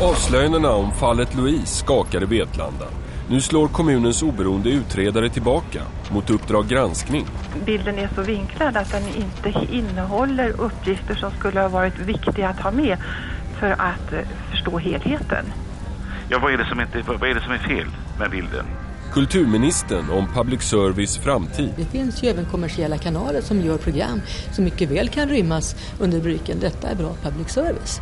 Avslöjandena om fallet Louise skakade Vetlanda. Nu slår kommunens oberoende utredare tillbaka mot Uppdrag granskning. Bilden är så vinklad att den inte innehåller uppgifter som skulle ha varit viktiga att ha med för att eh, förstå helheten. Ja, vad är, det som inte, vad är det som är fel med bilden? Kulturministern om public service framtid. Det finns ju även kommersiella kanaler som gör program som mycket väl kan rymmas under rubriken Detta är bra public service.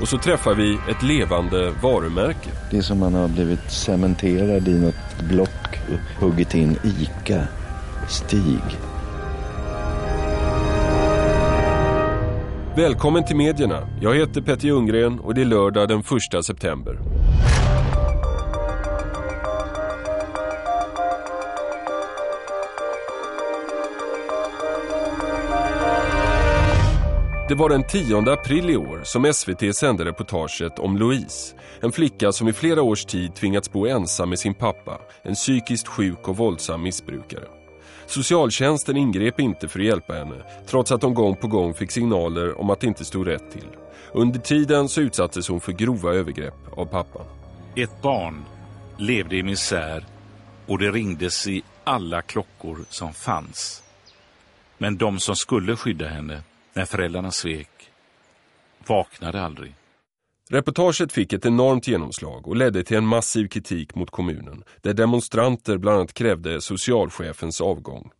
Och så träffar vi ett levande varumärke. Det är som man har blivit cementerad i något block och huggit in ICA, Stig. Välkommen till medierna. Jag heter Petter Ljunggren och det är lördag den 1 september. Det var den 10 april i år som SVT sände reportaget om Louise. En flicka som i flera års tid tvingats bo ensam med sin pappa, en psykiskt sjuk och våldsam missbrukare. Socialtjänsten ingrep inte för att hjälpa henne, trots att de gång på gång fick signaler om att det inte stod rätt till. Under tiden så utsattes hon för grova övergrepp av pappan. Ett barn levde i misär och det ringdes i alla klockor som fanns. Men de som skulle skydda henne när föräldrarna svek vaknade aldrig. Reportaget fick ett enormt genomslag och ledde till en massiv kritik mot kommunen där demonstranter bland annat krävde socialchefens avgång.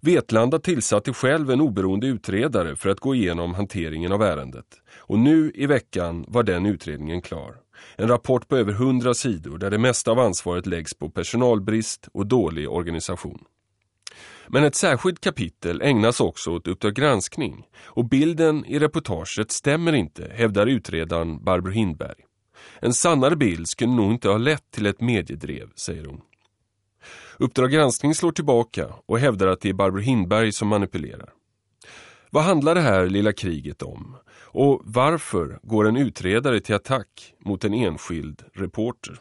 Vetlanda tillsatte själv en oberoende utredare för att gå igenom hanteringen av ärendet. Och nu i veckan var den utredningen klar. En rapport på över 100 sidor där det mesta av ansvaret läggs på personalbrist och dålig organisation. Men ett särskilt kapitel ägnas också åt Uppdrag granskning och bilden i reportaget stämmer inte, hävdar utredaren Barbro Hindberg. En sannare bild skulle nog inte ha lett till ett mediedrev, säger hon. Uppdrag granskning slår tillbaka och hävdar att det är Barbro Hindberg som manipulerar. Vad handlar det här lilla kriget om? Och varför går en utredare till attack mot en enskild reporter?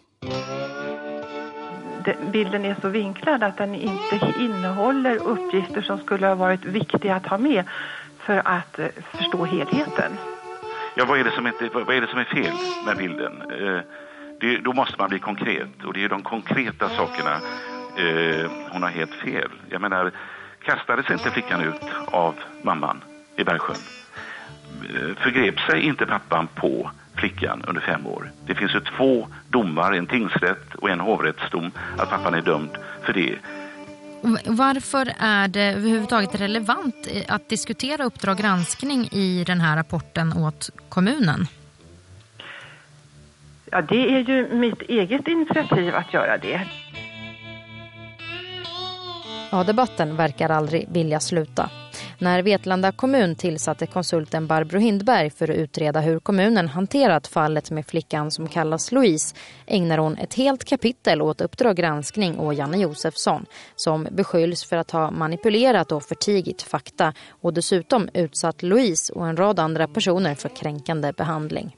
Bilden är så vinklad att den inte innehåller uppgifter som skulle ha varit viktiga att ha med för att eh, förstå helheten. Ja, vad är det som, inte, vad är, det som är fel med bilden? Eh, det, då måste man bli konkret och det är de konkreta sakerna eh, hon har helt fel. Jag menar, kastades inte flickan ut av mamman i Bergsjön? Eh, förgrep sig inte pappan på flickan under fem år. Det finns ju två domar, en tingsrätt och en hovrättsdom, att pappan är dömd för det. Varför är det överhuvudtaget relevant att diskutera Uppdrag granskning i den här rapporten åt kommunen? Ja, det är ju mitt eget initiativ att göra det. Ja, debatten verkar aldrig vilja sluta. När Vetlanda kommun tillsatte konsulten Barbro Hindberg för att utreda hur kommunen hanterat fallet med flickan som kallas Louise ägnar hon ett helt kapitel åt Uppdrag granskning och Janne Josefsson som beskylls för att ha manipulerat och förtigit fakta och dessutom utsatt Louise och en rad andra personer för kränkande behandling.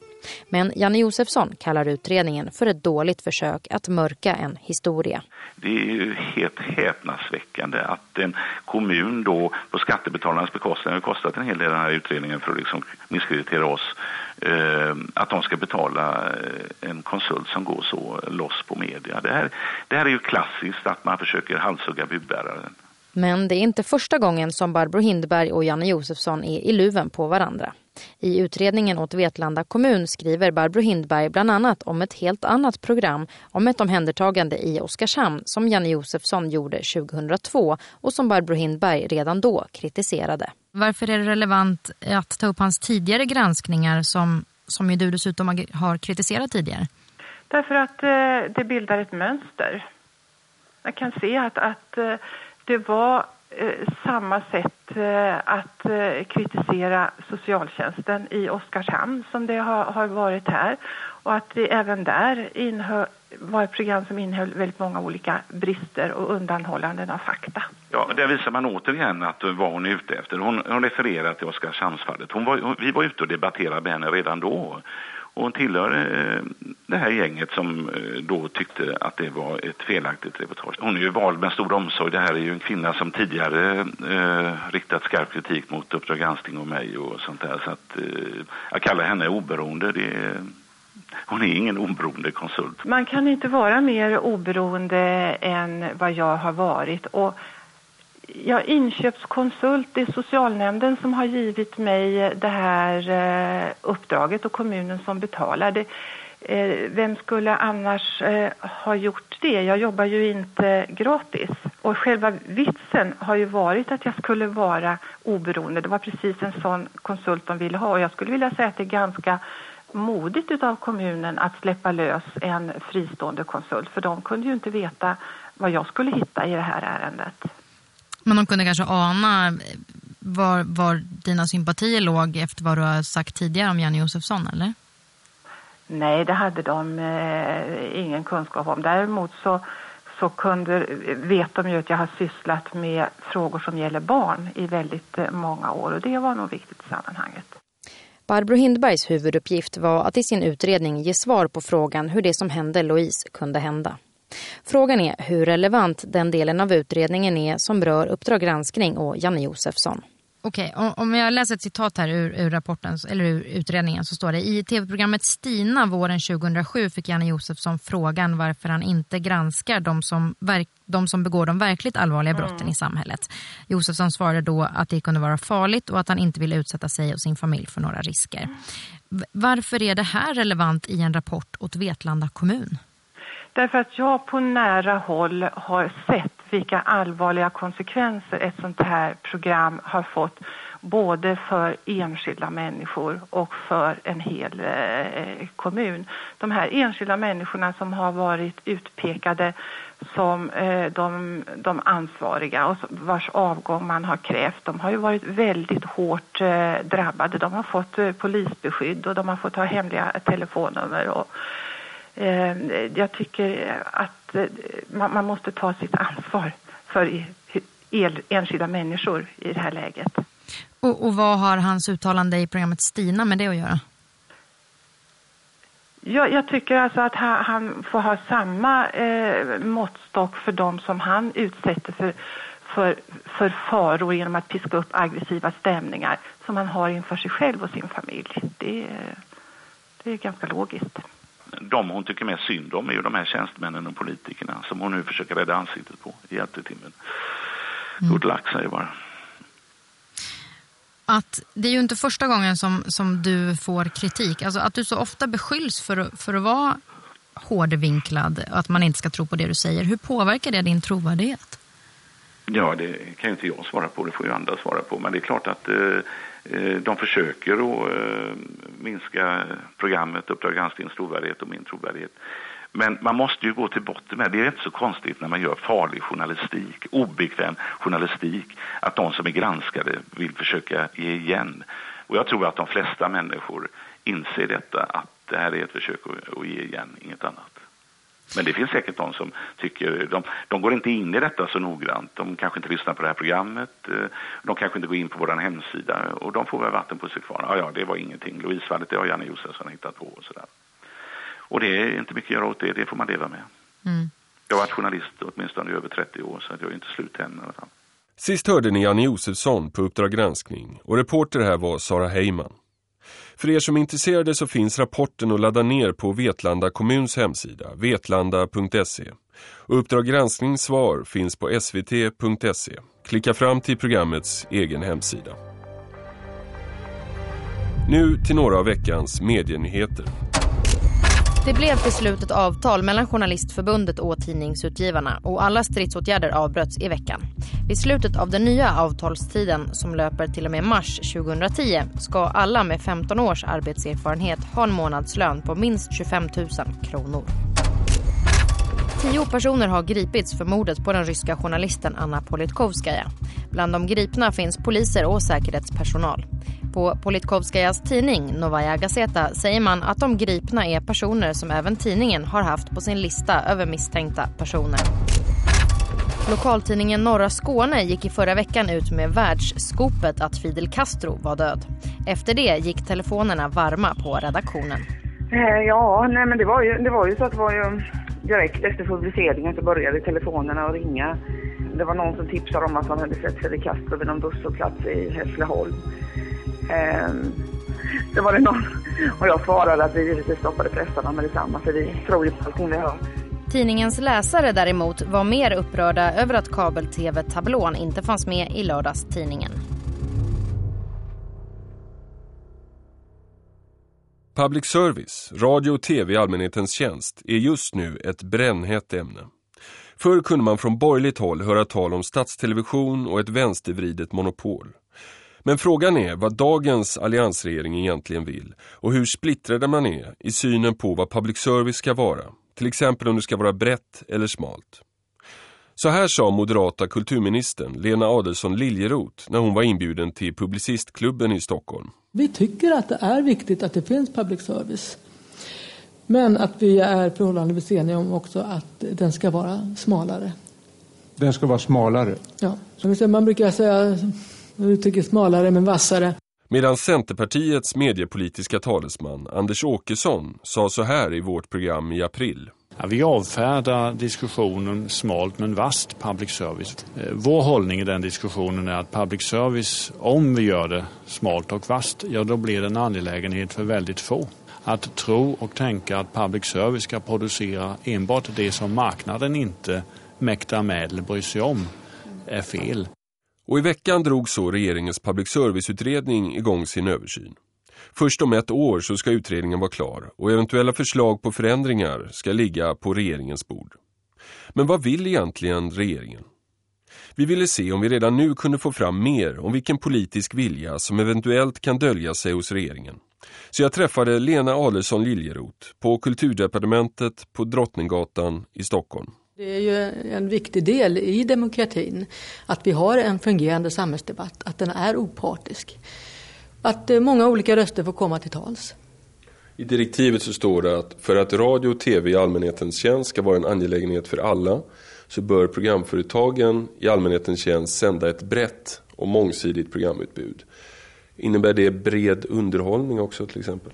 Men Janne Josefsson kallar utredningen för ett dåligt försök att mörka en historia. Det är ju helt häpnadsväckande att en kommun då på skattebetalarnas bekostnad har kostat en hel del den här utredningen för att liksom misskreditera oss. Eh, att de ska betala eh, en konsult som går så loss på media. Det här, det här är ju klassiskt att man försöker halshugga budbäraren. Men det är inte första gången som Barbro Hindberg och Janne Josefsson är i luven på varandra. I utredningen åt Vetlanda kommun skriver Barbro Hindberg bland annat om ett helt annat program om ett omhändertagande i Oskarshamn som Janne Josefsson gjorde 2002 och som Barbro Hindberg redan då kritiserade. Varför är det relevant att ta upp hans tidigare granskningar som, som ju du dessutom har kritiserat tidigare? Därför att eh, det bildar ett mönster. Jag kan se att, att eh, det var Eh, samma sätt eh, att eh, kritisera socialtjänsten i Oskarshamn som det har, har varit här och att det även där inhö, var ett program som innehöll väldigt många olika brister och undanhållanden av fakta. Ja, där visar man återigen att eh, vad hon är ute efter. Hon, hon refererar till Oskarshamnsfallet. Hon var, vi var ute och debatterade med henne redan då. Och hon tillhör eh, det här gänget som eh, då tyckte att det var ett felaktigt reportage. Hon är ju vald med stor omsorg. Det här är ju en kvinna som tidigare eh, riktat skarp kritik mot Uppdrag granskning och mig och sånt där. Så att eh, att kalla henne oberoende, det är, hon är ingen oberoende konsult. Man kan inte vara mer oberoende än vad jag har varit. Och Ja, inköpskonsult, det är socialnämnden som har givit mig det här eh, uppdraget och kommunen som betalar. Det, eh, vem skulle annars eh, ha gjort det? Jag jobbar ju inte gratis. Och själva vitsen har ju varit att jag skulle vara oberoende. Det var precis en sån konsult de ville ha och jag skulle vilja säga att det är ganska modigt utav kommunen att släppa lös en fristående konsult för de kunde ju inte veta vad jag skulle hitta i det här ärendet. Men de kunde kanske ana var, var dina sympatier låg efter vad du har sagt tidigare om Janne Josefsson, eller? Nej, det hade de eh, ingen kunskap om. Däremot så, så kunde, vet de ju att jag har sysslat med frågor som gäller barn i väldigt eh, många år och det var nog viktigt i sammanhanget. Barbro Hindbergs huvuduppgift var att i sin utredning ge svar på frågan hur det som hände Louise kunde hända. Frågan är hur relevant den delen av utredningen är som rör Uppdrag granskning och Janne Josefsson. Okej, om jag läser ett citat här ur, ur, rapporten eller ur utredningen så står det i tv-programmet Stina våren 2007 fick Janne Josefsson frågan varför han inte granskar de som, verk, de som begår de verkligt allvarliga brotten mm. i samhället. Josefsson svarade då att det kunde vara farligt och att han inte ville utsätta sig och sin familj för några risker. Varför är det här relevant i en rapport åt Vetlanda kommun? Därför att jag på nära håll har sett vilka allvarliga konsekvenser ett sånt här program har fått både för enskilda människor och för en hel eh, kommun. De här enskilda människorna som har varit utpekade som eh, de, de ansvariga och vars avgång man har krävt, de har ju varit väldigt hårt eh, drabbade. De har fått eh, polisbeskydd och de har fått ha hemliga telefonnummer och Eh, jag tycker att eh, man måste ta sitt ansvar för enskilda människor i det här läget. Och, och vad har hans uttalande i programmet Stina med det att göra? Jag, jag tycker alltså att han, han får ha samma eh, måttstock för dem som han utsätter för, för, för faror genom att piska upp aggressiva stämningar som han har inför sig själv och sin familj. Det, det är ganska logiskt de hon tycker mest synd om är ju de här tjänstemännen och politikerna som hon nu försöker rädda ansiktet på i hjältetimmen. Mm. Luck säger bara. Att det är ju inte första gången som, som du får kritik. Alltså att du så ofta beskylls för, för att vara hårdvinklad och att man inte ska tro på det du säger. Hur påverkar det din trovärdighet? Ja, det kan ju inte jag svara på, det får ju andra svara på. Men det är klart att Eh, Eh, de försöker att eh, minska programmet, Uppdrag gransknings trovärdighet och min trovärdighet. Men man måste ju gå till botten med det. är inte så konstigt när man gör farlig journalistik, obekväm journalistik, att de som är granskade vill försöka ge igen. Och jag tror att de flesta människor inser detta, att det här är ett försök att ge igen, inget annat. Men det finns säkert de som tycker, de, de går inte in i detta så noggrant. De kanske inte lyssnar på det här programmet, eh, de kanske inte går in på vår hemsida och de får väl vatten på sig kvar. Ja, ja, det var ingenting. Louisefallet, det har Janne Josefsson hittat på och sådär. Och det är inte mycket att göra åt det, det får man leva med. Mm. Jag har varit journalist åtminstone i över 30 år så jag är inte slut än. Sist hörde ni Janne Josefsson på Uppdrag granskning och reporter här var Sara Heyman. För er som är intresserade så finns rapporten att ladda ner på Vetlanda kommuns hemsida, vetlanda.se. Och Uppdrag granskningssvar finns på svt.se. Klicka fram till programmets egen hemsida. Nu till några av veckans medienyheter. Det blev till slut ett avtal mellan Journalistförbundet och tidningsutgivarna och alla stridsåtgärder avbröts i veckan. Vid slutet av den nya avtalstiden som löper till och med mars 2010 ska alla med 15 års arbetserfarenhet ha en månadslön på minst 25 000 kronor. Tio personer har gripits för mordet på den ryska journalisten Anna Politkovskaja. Bland de gripna finns poliser och säkerhetspersonal. På Politkovskajas tidning Novaja Gazeta säger man att de gripna är personer som även tidningen har haft på sin lista över misstänkta personer. Lokaltidningen Norra Skåne gick i förra veckan ut med världsskopet att Fidel Castro var död. Efter det gick telefonerna varma på redaktionen. Eh, ja, nej men det var ju, det var ju så att det var ju direkt efter publiceringen så började telefonerna att ringa. Det var någon som tipsade om att han hade sett Fidel Castro vid någon busshållplats i Hässleholm. Eh, så var det någon, och jag svarade att vi givetvis stoppade pressarna med detsamma för vi tror ju på allting vi hör. Tidningens läsare däremot var mer upprörda över att kabel-tv-tablån inte fanns med i lördagstidningen. Public service, radio och tv i allmänhetens tjänst, är just nu ett brännhett ämne. Förr kunde man från borgerligt håll höra tal om statstelevision och ett vänstervridet monopol. Men frågan är vad dagens alliansregering egentligen vill och hur splittrade man är i synen på vad public service ska vara. Till exempel om det ska vara brett eller smalt. Så här sa moderata kulturministern Lena Adelsohn Liljeroth när hon var inbjuden till Publicistklubben i Stockholm. Vi tycker att det är viktigt att det finns public service. Men att vi är förhållandevis eniga om också att den ska vara smalare. Den ska vara smalare? Ja, man brukar säga uttrycket smalare men vassare. Medan Centerpartiets mediepolitiska talesman Anders Åkesson sa så här i vårt program i april. Ja, vi avfärdar diskussionen smalt men vast public service. Eh, vår hållning i den diskussionen är att public service, om vi gör det smalt och vast, ja då blir det en angelägenhet för väldigt få. Att tro och tänka att public service ska producera enbart det som marknaden inte mäktar med eller bryr sig om är fel. Och i veckan drog så regeringens public service-utredning igång sin översyn. Först om ett år så ska utredningen vara klar och eventuella förslag på förändringar ska ligga på regeringens bord. Men vad vill egentligen regeringen? Vi ville se om vi redan nu kunde få fram mer om vilken politisk vilja som eventuellt kan dölja sig hos regeringen. Så jag träffade Lena Alesson Liljeroth på Kulturdepartementet på Drottninggatan i Stockholm. Det är ju en viktig del i demokratin att vi har en fungerande samhällsdebatt, att den är opartisk. Att eh, många olika röster får komma till tals. I direktivet så står det att för att radio och tv i allmänhetens tjänst ska vara en angelägenhet för alla så bör programföretagen i allmänhetens tjänst sända ett brett och mångsidigt programutbud. Innebär det bred underhållning också till exempel?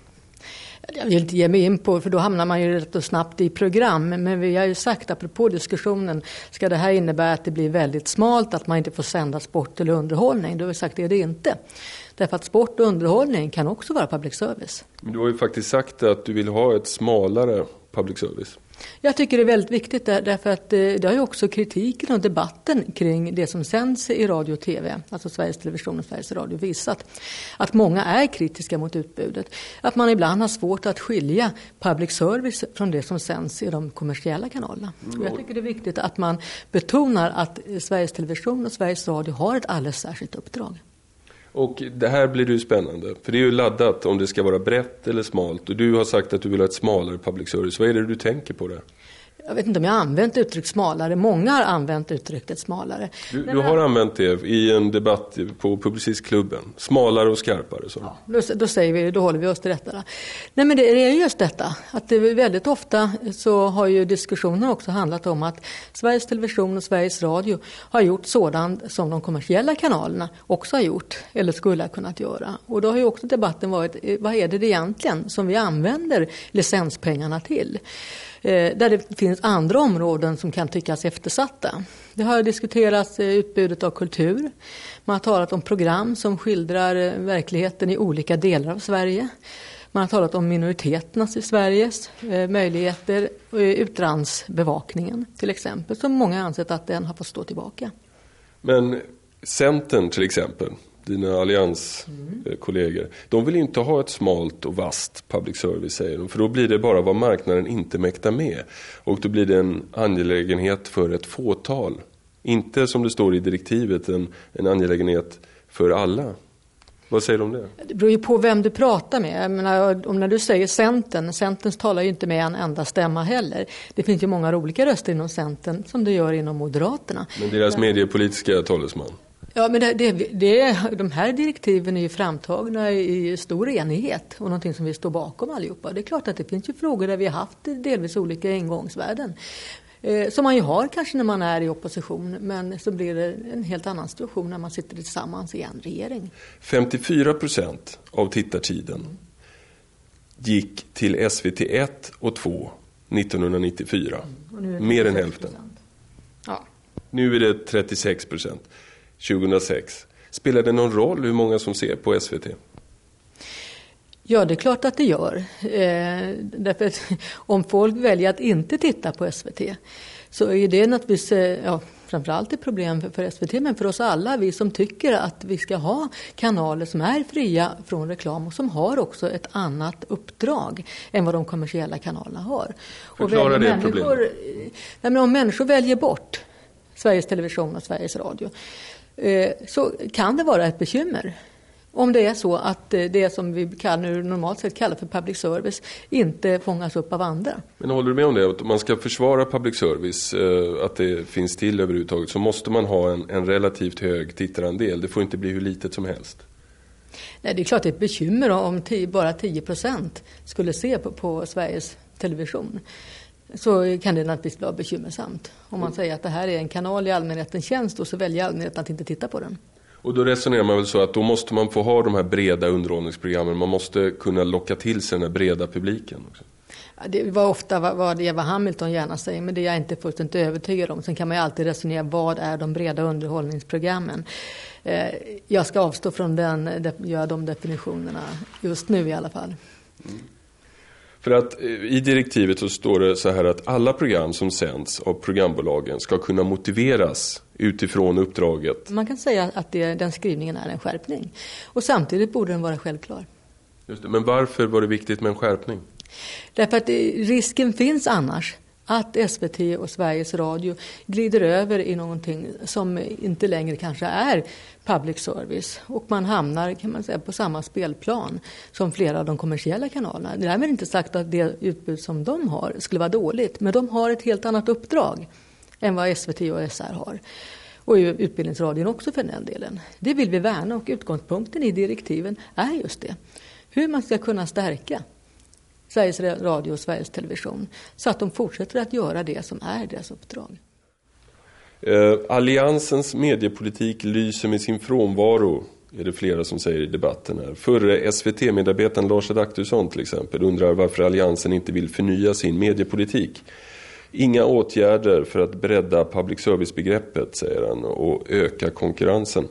Jag vill inte ge mig in på, för då hamnar man ju rätt och snabbt i program. Men vi har ju sagt, apropå diskussionen, ska det här innebära att det blir väldigt smalt, att man inte får sända sport eller underhållning? Då har vi sagt, det är det inte. Därför att sport och underhållning kan också vara public service. Du har ju faktiskt sagt att du vill ha ett smalare public service. Jag tycker det är väldigt viktigt därför att eh, det har ju också kritiken och debatten kring det som sänds i radio och tv, alltså Sveriges Television och Sveriges Radio visat. Att många är kritiska mot utbudet. Att man ibland har svårt att skilja public service från det som sänds i de kommersiella kanalerna. Mm. Jag tycker det är viktigt att man betonar att Sveriges Television och Sveriges Radio har ett alldeles särskilt uppdrag. Och det här blir ju spännande, för det är ju laddat om det ska vara brett eller smalt. Och du har sagt att du vill ha ett smalare public service. Vad är det du tänker på där? Jag vet inte om jag har använt uttryck smalare. Många har använt uttrycket smalare. Du, du har använt det i en debatt på Publicistklubben. Smalare och skarpare. Så. Ja, då, då, säger vi, då håller vi oss till detta. Nej men det är just detta. Att det väldigt ofta så har ju diskussionen också handlat om att Sveriges Television och Sveriges Radio har gjort sådant som de kommersiella kanalerna också har gjort. Eller skulle ha kunnat göra. Och då har ju också debatten varit, eh, vad är det egentligen som vi använder licenspengarna till? Eh, där det finns andra områden som kan tyckas eftersatta. Det har diskuterats eh, utbudet av kultur. Man har talat om program som skildrar eh, verkligheten i olika delar av Sverige. Man har talat om minoriteternas i Sveriges möjligheter, utlandsbevakningen till exempel, som många ansett att den har fått stå tillbaka. Men Centern till exempel, dina allianskollegor. Mm. De vill inte ha ett smalt och vast public service säger de. För då blir det bara vad marknaden inte mäktar med. Och då blir det en angelägenhet för ett fåtal. Inte som det står i direktivet en, en angelägenhet för alla. Vad säger du om det? Det beror ju på vem du pratar med. Jag menar, om när du säger Centern, Centern talar ju inte med en enda stämma heller. Det finns ju många olika röster inom Centern som det gör inom Moderaterna. Men deras mediepolitiska talesman? Ja, men det, det, det, de här direktiven är ju framtagna i stor enighet och någonting som vi står bakom allihopa. Det är klart att det finns ju frågor där vi har haft delvis olika ingångsvärden. Eh, som man ju har kanske när man är i opposition, men så blir det en helt annan situation när man sitter tillsammans i en regering. 54 procent av tittartiden gick till SVT1 och 2 1994. Mm. Mer än hälften. Ja. Nu är det 36 procent. 2006. Spelar det någon roll hur många som ser på SVT? Ja, det är klart att det gör. Eh, därför att om folk väljer att inte titta på SVT så är det naturligtvis eh, ja, framförallt ett problem för, för SVT men för oss alla, vi som tycker att vi ska ha kanaler som är fria från reklam och som har också ett annat uppdrag än vad de kommersiella kanalerna har. Förklara det problemet. Nej, om människor väljer bort Sveriges Television och Sveriges Radio så kan det vara ett bekymmer. Om det är så att eh, det som vi kan, normalt sett kallar för public service inte fångas upp av andra. Men håller du med om det? Att om man ska försvara public service, eh, att det finns till överhuvudtaget, så måste man ha en, en relativt hög tittarandel. Det får inte bli hur litet som helst. Nej, det är klart det är ett bekymmer om tio, bara 10 procent skulle se på, på Sveriges Television så kan det naturligtvis vara bekymmersamt. Om man säger att det här är en kanal i allmänhetens tjänst och så väljer allmänheten att inte titta på den. Och då resonerar man väl så att då måste man få ha de här breda underhållningsprogrammen. Man måste kunna locka till sig den här breda publiken också. Det var ofta vad Eva Hamilton gärna säger, men det är jag inte fullständigt övertygad om. Sen kan man ju alltid resonera, vad är de breda underhållningsprogrammen? Eh, jag ska avstå från den, göra de definitionerna just nu i alla fall. För att eh, i direktivet så står det så här att alla program som sänds av programbolagen ska kunna motiveras utifrån uppdraget. Man kan säga att det, den skrivningen är en skärpning. Och samtidigt borde den vara självklar. Just det, men varför var det viktigt med en skärpning? Därför att risken finns annars att SVT och Sveriges Radio glider över i någonting som inte längre kanske är public service och man hamnar kan man säga på samma spelplan som flera av de kommersiella kanalerna. Därmed inte sagt att det utbud som de har skulle vara dåligt men de har ett helt annat uppdrag än vad SVT och SR har. Och Utbildningsradion också för den delen. Det vill vi värna och utgångspunkten i direktiven är just det. Hur man ska kunna stärka Sveriges Radio och Sveriges Television så att de fortsätter att göra det som är deras uppdrag. Eh, alliansens mediepolitik lyser med sin frånvaro är det flera som säger i debatten här. Förre SVT-medarbetaren Lars Adaktusson till exempel undrar varför Alliansen inte vill förnya sin mediepolitik. Inga åtgärder för att bredda public service-begreppet, säger han, och öka konkurrensen.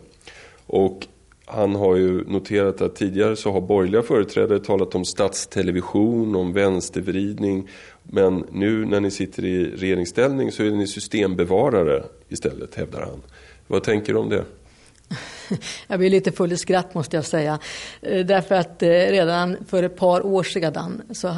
Och han har ju noterat att tidigare så har borgerliga företrädare talat om statstelevision, om vänstervridning. Men nu när ni sitter i regeringsställning så är ni systembevarare istället, hävdar han. Vad tänker du om det? Jag blir lite full i skratt måste jag säga. Eh, därför att eh, redan för ett par år sedan så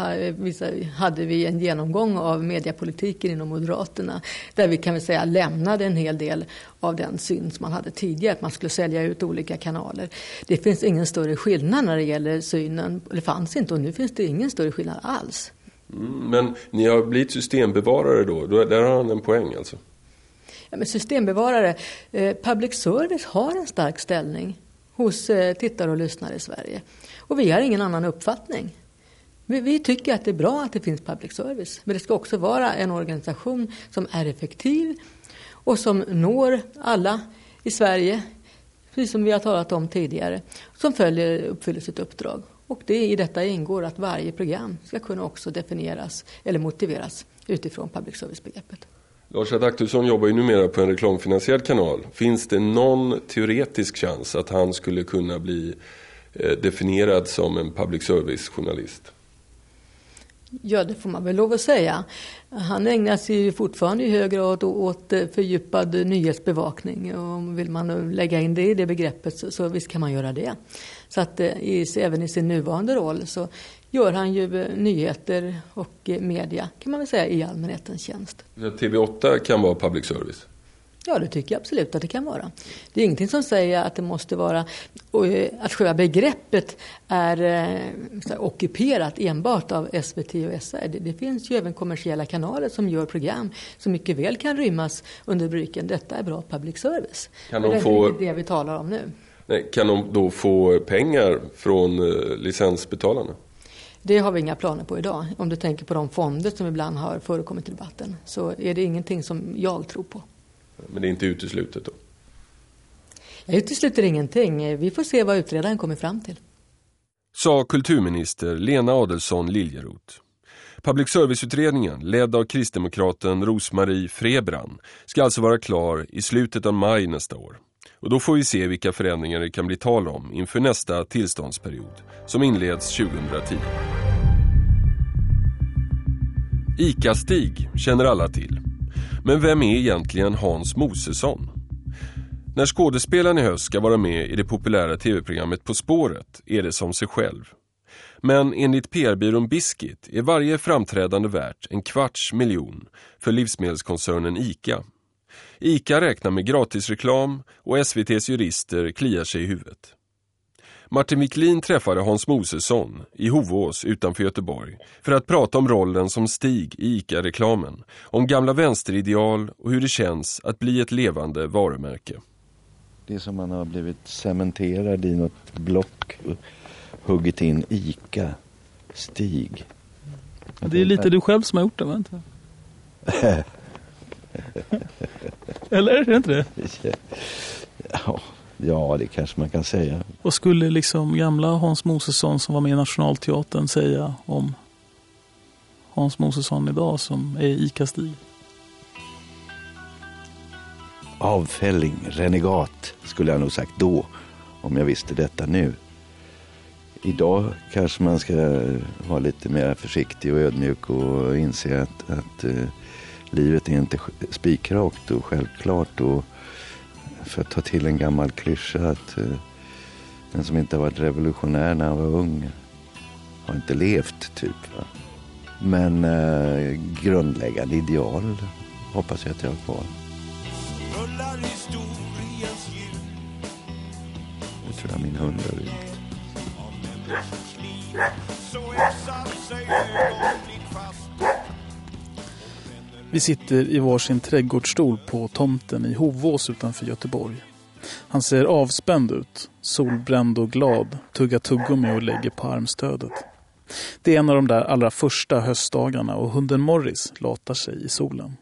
hade vi en genomgång av mediepolitiken inom Moderaterna. Där vi kan väl säga lämnade en hel del av den syn som man hade tidigare. Att man skulle sälja ut olika kanaler. Det finns ingen större skillnad när det gäller synen. Det fanns inte och nu finns det ingen större skillnad alls. Mm, men ni har blivit systembevarare då? Där har han en poäng alltså? Ja, men systembevarare, eh, public service har en stark ställning hos eh, tittare och lyssnare i Sverige. Och vi har ingen annan uppfattning. Vi, vi, tycker att det är bra att det finns public service. Men det ska också vara en organisation som är effektiv och som når alla i Sverige, precis som vi har talat om tidigare, som följer, uppfyller sitt uppdrag. Och det, i detta ingår att varje program ska kunna också definieras eller motiveras utifrån public service-begreppet. Lars Adaktusson jobbar ju numera på en reklamfinansierad kanal. Finns det någon teoretisk chans att han skulle kunna bli eh, definierad som en public service-journalist? Ja, det får man väl lov att säga. Han ägnar sig ju fortfarande i hög grad åt eh, fördjupad nyhetsbevakning. Och vill man lägga in det i det begreppet så, så visst kan man göra det. Så att eh, i, även i sin nuvarande roll så gör han ju eh, nyheter och eh, media kan man väl säga i allmänhetens tjänst. TV8 kan vara public service? Ja, det tycker jag absolut att det kan vara. Det är ingenting som säger att det måste vara, eh, att själva begreppet är här, ockuperat enbart av SVT och SR. Det, det, finns ju även kommersiella kanaler som gör program som mycket väl kan rymmas under rubriken Detta är bra public service. Kan de få... Det är det vi talar om nu. Nej, kan de då få pengar från licensbetalarna? Det har vi inga planer på idag. Om du tänker på de fonder som ibland har förekommit i debatten så är det ingenting som jag tror på. Men det är inte uteslutet då? Jag utesluter ingenting. Vi får se vad utredaren kommer fram till. sa kulturminister Lena Adelsson Liljeroth. Public service-utredningen, ledd av kristdemokraten Rosmarie Frebran, ska alltså vara klar i slutet av maj nästa år. Och då får vi se vilka förändringar det kan bli tal om inför nästa tillståndsperiod, som inleds 2010. ICA-Stig känner alla till. Men vem är egentligen Hans Mosesson? När skådespelaren i höst ska vara med i det populära tv-programmet På spåret är det som sig själv. Men enligt PR-byrån Biskit är varje framträdande värt en kvarts miljon för livsmedelskoncernen ICA. ICA räknar med gratisreklam och SVTs jurister kliar sig i huvudet. Martin Wiklin träffade Hans Mosesson i Hovås utanför Göteborg för att prata om rollen som Stig i ICA-reklamen, om gamla vänsterideal och hur det känns att bli ett levande varumärke. Det är som man har blivit cementerad i något block och huggit in ICA, Stig. Det är lite du själv som har gjort det, va? Eller är det inte det? Ja, ja, det kanske man kan säga. Vad skulle liksom gamla Hans Mosesson som var med i Nationalteatern säga om Hans Mosesson idag som är ICA-Stig? Avfälling, renegat skulle jag nog sagt då, om jag visste detta nu. Idag kanske man ska vara lite mer försiktig och ödmjuk och inse att, att uh, livet är inte spikrakt och självklart. Och för att ta till en gammal klyscha att uh, den som inte har varit revolutionär när han var ung har inte levt, typ. Va? Men uh, grundläggande ideal hoppas jag att jag har kvar. Nu tror jag min hund har rymt. Vi sitter i varsin trädgårdsstol på tomten i Hovås utanför Göteborg. Han ser avspänd ut, solbränd och glad, tuggar tuggummi och lägger på armstödet. Det är en av de där allra första höstdagarna och hunden Morris latar sig i solen.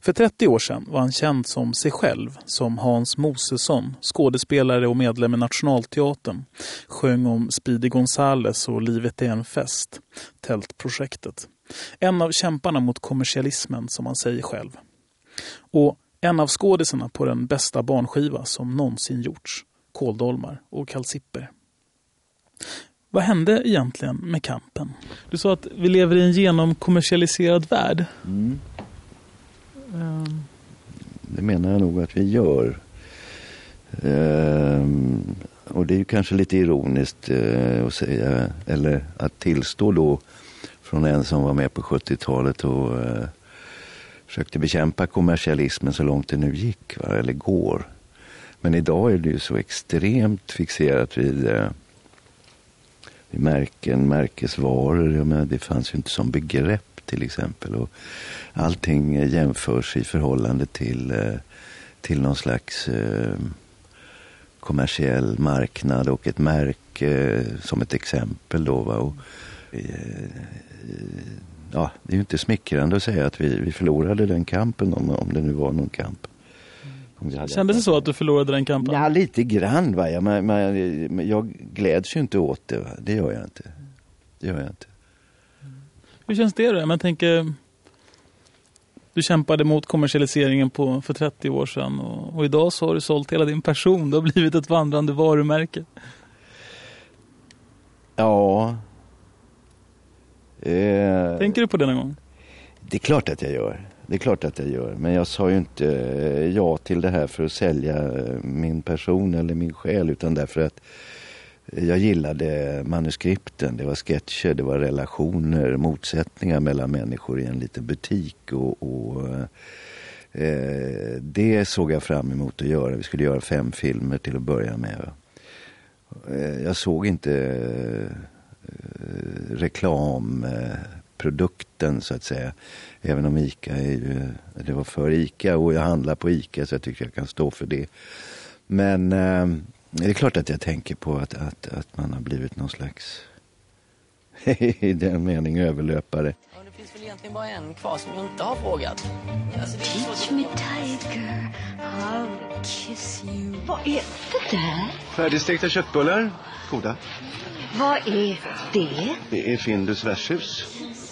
För 30 år sedan var han känd som sig själv, som Hans Mosesson, skådespelare och medlem i Nationalteatern. Sjöng om Speedy Gonzales och Livet är en fest, Tältprojektet. En av kämparna mot kommersialismen, som han säger själv. Och en av skådisarna på den bästa barnskiva som någonsin gjorts, Kåldolmar och Kalsipper. Vad hände egentligen med kampen? Du sa att vi lever i en genomkommersialiserad värld. Mm. Det menar jag nog att vi gör. Ehm, och det är ju kanske lite ironiskt eh, att säga, eller att tillstå då från en som var med på 70-talet och eh, försökte bekämpa kommersialismen så långt det nu gick, va? eller går. Men idag är det ju så extremt fixerat vid, eh, vid märken, märkesvaror. Jag menar, det fanns ju inte som begrepp till exempel. Och allting jämförs i förhållande till, eh, till någon slags eh, kommersiell marknad och ett märke eh, som ett exempel. Då, va? Och, ja, det är ju inte smickrande att säga att vi, vi förlorade den kampen om, om det nu var någon kamp. Kändes det så att du förlorade den kampen? Ja, lite grann. Va? Jag, man, man, jag gläds ju inte åt det. Va? Det gör jag inte. Det gör jag inte. Hur känns det då? Man tänker, du kämpade mot kommersialiseringen på, för 30 år sedan och, och, idag så har du sålt hela din person. Du har blivit ett vandrande varumärke. Ja. Eh, Tänker du på det någon gång? Det är klart att jag gör. Det är klart att jag gör. Men jag sa ju inte ja till det här för att sälja min person eller min själ utan därför att jag gillade manuskripten, det var sketcher, det var relationer, motsättningar mellan människor i en liten butik. Och, och eh, Det såg jag fram emot att göra. Vi skulle göra fem filmer till att börja med. Eh, jag såg inte eh, Eh, reklamprodukten eh, så att säga. Även om ICA är ju, det var för ICA och jag handlar på ICA så jag tycker jag kan stå för det. Men eh, det är klart att jag tänker på att, att, att man har blivit någon slags I den mening överlöpare. Ja, det finns väl egentligen bara en kvar som jag inte har frågat. Alltså, det är Teach me tiger, I'll kiss you. Vad är det där? Färdigstekta köttbullar. Goda. Vad är det? Det är Findus värdshus.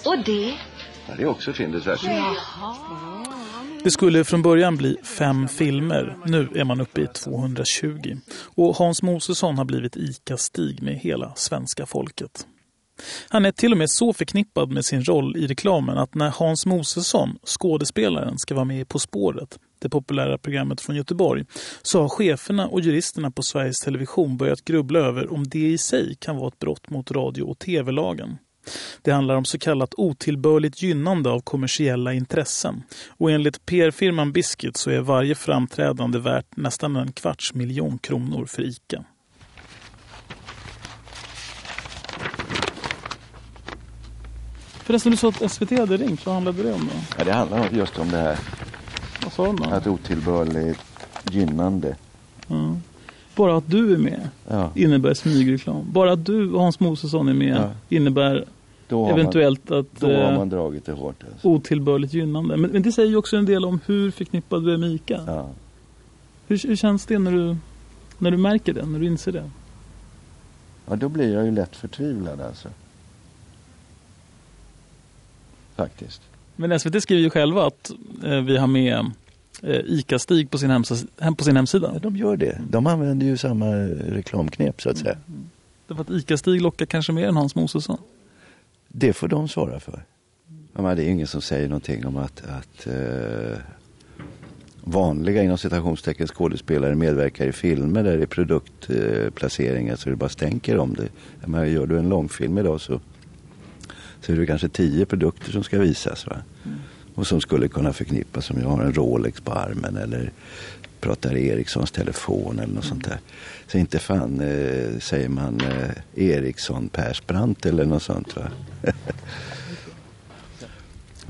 Och det? Ja, det är också Findus värdshus. Jaha. Det skulle från början bli fem filmer. Nu är man uppe i 220. Och Hans Mosesson har blivit ICA-Stig med hela svenska folket. Han är till och med så förknippad med sin roll i reklamen att när Hans Mosesson, skådespelaren, ska vara med På spåret, det populära programmet från Göteborg, så har cheferna och juristerna på Sveriges Television börjat grubbla över om det i sig kan vara ett brott mot radio- och tv-lagen. Det handlar om så kallat otillbörligt gynnande av kommersiella intressen. Och enligt PR-firman Biscuit så är varje framträdande värt nästan en kvarts miljon kronor för ICA. Förresten, du sa att SVT hade ringt. Vad handlade det om då? Ja, det handlar just om det här. Vad sa de då? Att otillbörligt gynnande. Ja. Bara att du är med Ja. innebär smygreklam. Bara att du och Hans Mosesson är med Ja. innebär eventuellt man, att Då har eh, man dragit det hårt. Alltså. otillbörligt gynnande. Men, men det säger ju också en del om hur förknippad du är med ICA. Ja. Hur, hur känns det när du, när du märker det, när du inser det? ja, då blir jag ju lätt förtvivlad alltså. Faktiskt. Men SVT skriver ju själva att eh, vi har med eh, ICA-Stig på sin, hemsa, hem, på sin hemsida. Ja, de gör det. De använder ju samma reklamknep så att säga. Därför att ICA-Stig lockar kanske mer än Hans Mosesson. Det får de svara för. Ja, men det är ingen som säger någonting om att, att eh, vanliga inom citationstecken skådespelare medverkar i filmer där det är produktplaceringar så det bara stänker om det. Menar, gör du en långfilm idag så, så är det kanske tio produkter som ska visas. Va? Och som skulle kunna förknippas som jag har en Rolex på armen eller pratar Ericssons telefon eller något sånt där. Så inte fan eh, säger man eh, Ericsson Persbrandt eller något sånt va.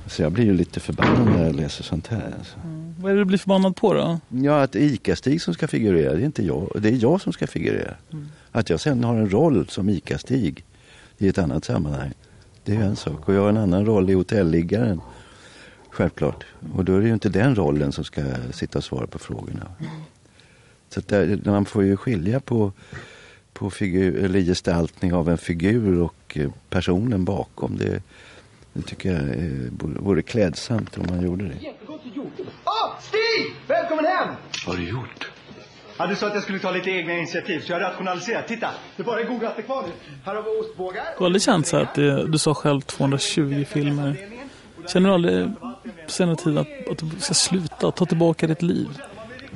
Så jag blir ju lite förbannad när jag läser sånt här. Alltså. Vad är det du blir förbannad på då? Ja, att ICA-Stig som ska figurera, det är inte jag. Det är jag som ska figurera. Att jag sen har en roll som ICA-Stig i ett annat sammanhang, det är ju en sak. Och jag har en annan roll i hotelliggaren, självklart. Och då är det ju inte den rollen som ska sitta och svara på frågorna. Så där, man får ju skilja på, på figur, eller gestaltning av en figur och eh, personen bakom. Det, det tycker jag eh, vore- klädsamt om man gjorde det. Åh, Stig! Välkommen hem! Vad har du gjort? Ja, du sa att jag skulle ta lite egna initiativ, så jag har rationaliserat. Titta, det är bara goda att kvar nu. Här har vi ostbågar. Du har aldrig känt så att det, du sa själv 220 filmer. Känner du aldrig på senare tid att, att du ska sluta, ta tillbaka ditt liv?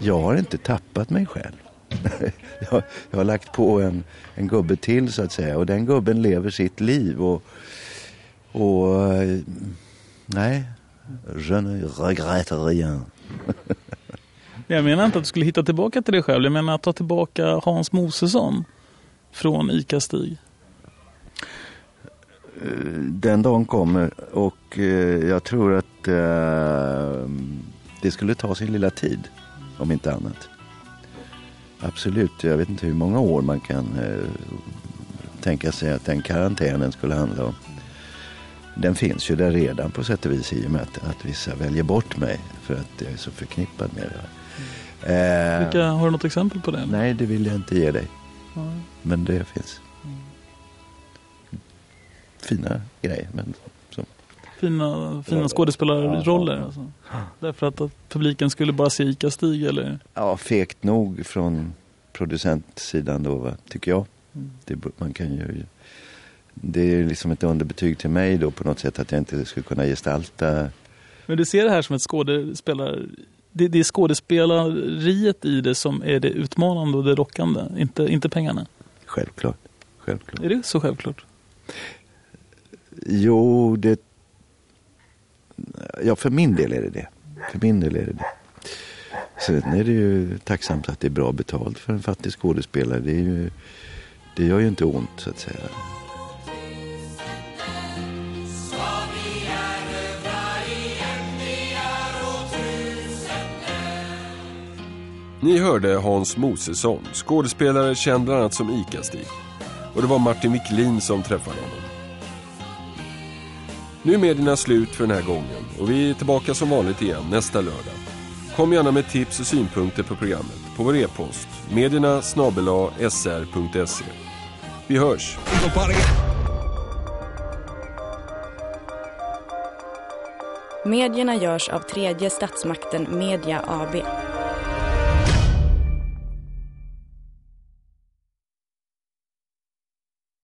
Jag har inte tappat mig själv. jag, jag har lagt på en, en gubbe till så att säga och den gubben lever sitt liv och, och eh, nej, je ne regrette rien. Jag menar inte att du skulle hitta tillbaka till dig själv. Jag menar att ta tillbaka Hans Mosesson från ICA-Stig. Eh, den dagen kommer och eh, jag tror att eh, det skulle ta sin lilla tid, om inte annat. Absolut, jag vet inte hur många år man kan tänka sig att den karantänen skulle handla om. Den finns ju där redan på sätt och vis i och med att, att vissa väljer bort mig för att jag är så förknippad med det. Eh, Vilka, har du något exempel på det? Nej, det vill jag inte ge dig. Nej. Men det finns. Fina grejer. Men så. Fina, fina skådespelarroller. Alltså. Därför att, att publiken skulle bara se ICA-Stig eller? Ja, fegt nog från producentsidan då, va, tycker jag. Det, man kan ju, det är liksom ett underbetyg till mig då på något sätt att jag inte skulle kunna gestalta. Men du ser det här som ett skådespelar... Det, det är skådespelariet i det som är det utmanande och det rockande, inte, inte pengarna. Självklart. Självklart. Är det så självklart? Jo, det... Ja, för min del är det det. För min del är det det. Sen är det ju tacksamt att det är bra betalt för en fattig skådespelare. Det, är ju, det gör ju inte ont så att säga. Ni hörde Hans Mosesson, skådespelare känd bland annat som ICA-Stig. Och det var Martin Wiklin som träffade honom. Nu är medierna slut för den här gången och vi är tillbaka som vanligt igen nästa lördag. Kom gärna med tips och synpunkter på programmet på vår e-post medierna sr.se. Vi hörs! Medierna görs av tredje statsmakten Media AB.